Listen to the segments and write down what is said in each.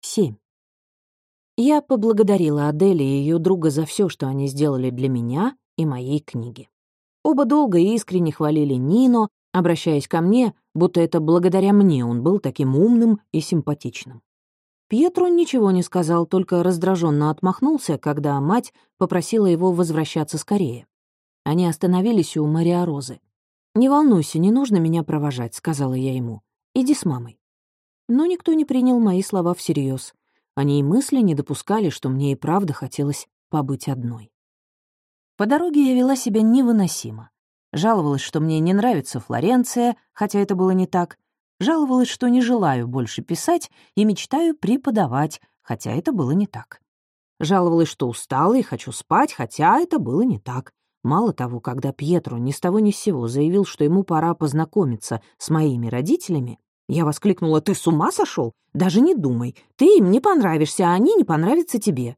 7. Я поблагодарила Адель и ее друга за все, что они сделали для меня и моей книги. Оба долго и искренне хвалили Нино, обращаясь ко мне, будто это благодаря мне он был таким умным и симпатичным. Пьетро ничего не сказал, только раздраженно отмахнулся, когда мать попросила его возвращаться скорее. Они остановились у Мария Розы. «Не волнуйся, не нужно меня провожать», — сказала я ему. «Иди с мамой». Но никто не принял мои слова всерьез. Они и мысли не допускали, что мне и правда хотелось побыть одной. По дороге я вела себя невыносимо. Жаловалась, что мне не нравится Флоренция, хотя это было не так. Жаловалась, что не желаю больше писать и мечтаю преподавать, хотя это было не так. Жаловалась, что устала и хочу спать, хотя это было не так. Мало того, когда Пьетро ни с того ни с сего заявил, что ему пора познакомиться с моими родителями, я воскликнула, «Ты с ума сошел? Даже не думай. Ты им не понравишься, а они не понравятся тебе».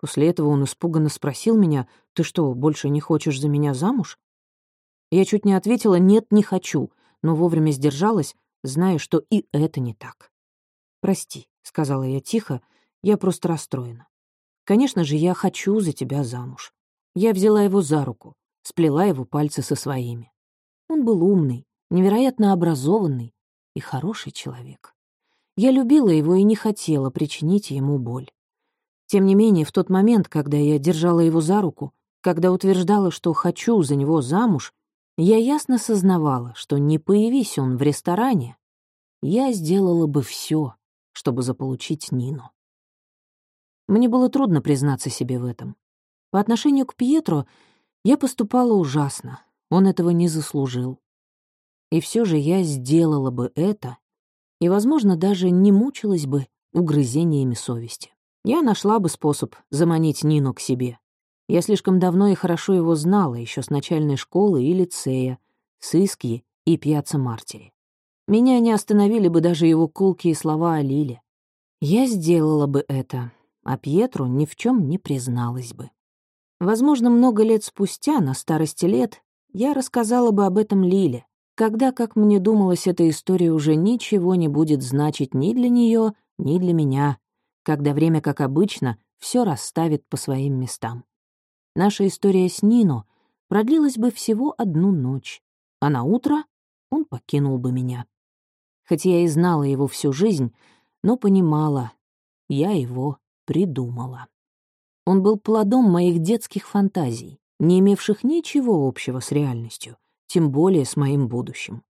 После этого он испуганно спросил меня, «Ты что, больше не хочешь за меня замуж?» Я чуть не ответила «нет, не хочу», но вовремя сдержалась, зная, что и это не так. «Прости», — сказала я тихо, — «я просто расстроена. Конечно же, я хочу за тебя замуж». Я взяла его за руку, сплела его пальцы со своими. Он был умный, невероятно образованный, и хороший человек. Я любила его и не хотела причинить ему боль. Тем не менее, в тот момент, когда я держала его за руку, когда утверждала, что хочу за него замуж, я ясно сознавала, что не появись он в ресторане, я сделала бы все, чтобы заполучить Нину. Мне было трудно признаться себе в этом. По отношению к Пьетро я поступала ужасно, он этого не заслужил. И все же я сделала бы это, и, возможно, даже не мучилась бы угрызениями совести. Я нашла бы способ заманить Нину к себе. Я слишком давно и хорошо его знала, еще с начальной школы и лицея, с Искьи и Пьяца Мартери. Меня не остановили бы даже его колкие слова о Лиле. Я сделала бы это, а Пьетру ни в чем не призналась бы. Возможно, много лет спустя, на старости лет, я рассказала бы об этом Лиле, когда, как мне думалось, эта история уже ничего не будет значить ни для нее, ни для меня, когда время, как обычно, все расставит по своим местам. Наша история с Нино продлилась бы всего одну ночь, а на утро он покинул бы меня. Хоть я и знала его всю жизнь, но понимала, я его придумала. Он был плодом моих детских фантазий, не имевших ничего общего с реальностью — тем более с моим будущим.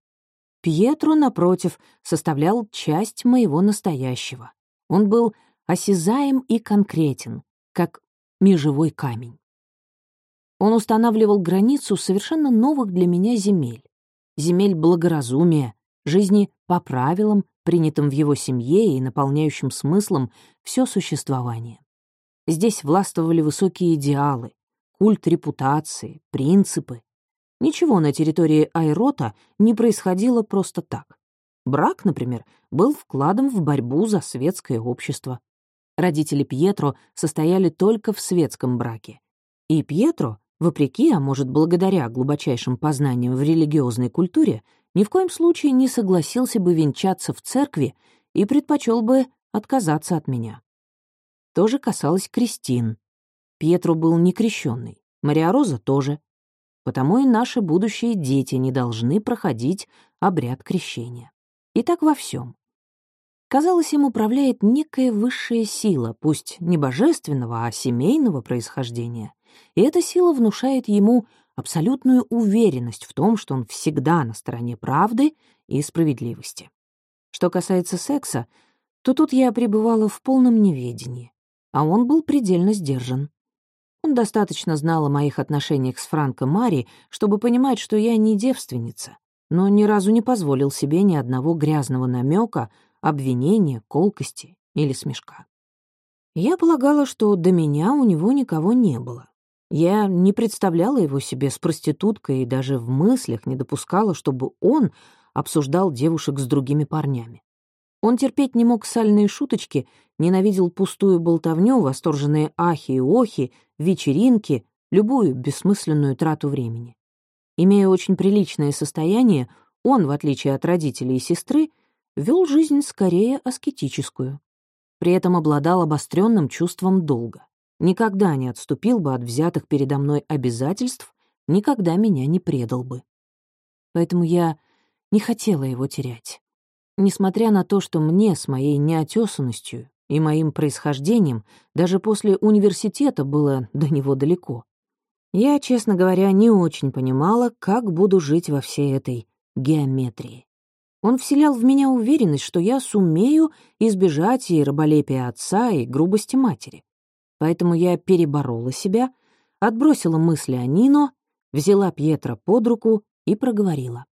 Пьетро, напротив, составлял часть моего настоящего. Он был осязаем и конкретен, как межевой камень. Он устанавливал границу совершенно новых для меня земель. Земель благоразумия, жизни по правилам, принятым в его семье и наполняющим смыслом все существование. Здесь властвовали высокие идеалы, культ репутации, принципы, Ничего на территории Айрота не происходило просто так. Брак, например, был вкладом в борьбу за светское общество. Родители Пьетро состояли только в светском браке. И Пьетро, вопреки, а может, благодаря глубочайшим познаниям в религиозной культуре, ни в коем случае не согласился бы венчаться в церкви и предпочел бы отказаться от меня. То же касалось Кристин. Пьетро был некрещенный, Мария Роза тоже потому и наши будущие дети не должны проходить обряд крещения. И так во всем. Казалось, им управляет некая высшая сила, пусть не божественного, а семейного происхождения, и эта сила внушает ему абсолютную уверенность в том, что он всегда на стороне правды и справедливости. Что касается секса, то тут я пребывала в полном неведении, а он был предельно сдержан. Он достаточно знал о моих отношениях с Франко Мари, чтобы понимать, что я не девственница, но ни разу не позволил себе ни одного грязного намека, обвинения, колкости или смешка. Я полагала, что до меня у него никого не было. Я не представляла его себе с проституткой и даже в мыслях не допускала, чтобы он обсуждал девушек с другими парнями. Он терпеть не мог сальные шуточки, ненавидел пустую болтовню, восторженные ахи и охи, вечеринки, любую бессмысленную трату времени. Имея очень приличное состояние, он, в отличие от родителей и сестры, вел жизнь скорее аскетическую. при этом обладал обостренным чувством долга. Никогда не отступил бы от взятых передо мной обязательств, никогда меня не предал бы. Поэтому я не хотела его терять. Несмотря на то, что мне с моей неотесанностью и моим происхождением даже после университета было до него далеко. Я, честно говоря, не очень понимала, как буду жить во всей этой геометрии. Он вселял в меня уверенность, что я сумею избежать и раболепия отца, и грубости матери. Поэтому я переборола себя, отбросила мысли о Нино, взяла Пьетро под руку и проговорила.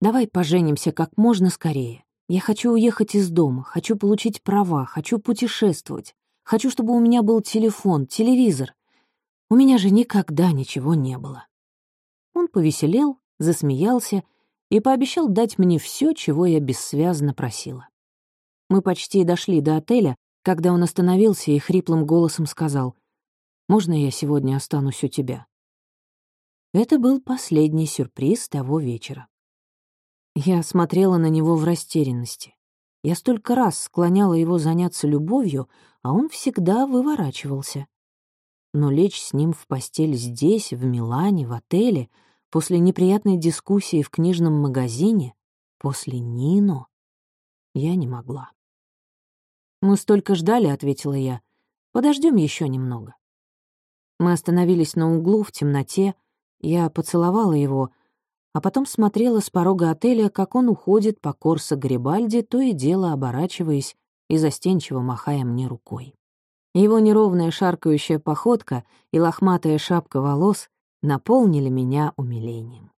«Давай поженимся как можно скорее. Я хочу уехать из дома, хочу получить права, хочу путешествовать, хочу, чтобы у меня был телефон, телевизор. У меня же никогда ничего не было». Он повеселел, засмеялся и пообещал дать мне все, чего я бессвязно просила. Мы почти дошли до отеля, когда он остановился и хриплым голосом сказал, «Можно я сегодня останусь у тебя?» Это был последний сюрприз того вечера. Я смотрела на него в растерянности. Я столько раз склоняла его заняться любовью, а он всегда выворачивался. Но лечь с ним в постель здесь, в Милане, в отеле, после неприятной дискуссии в книжном магазине, после Нино, я не могла. «Мы столько ждали», — ответила я. «Подождем еще немного». Мы остановились на углу в темноте, я поцеловала его, а потом смотрела с порога отеля, как он уходит по Корсо Гарибальди, то и дело оборачиваясь и застенчиво махая мне рукой. Его неровная шаркающая походка и лохматая шапка волос наполнили меня умилением.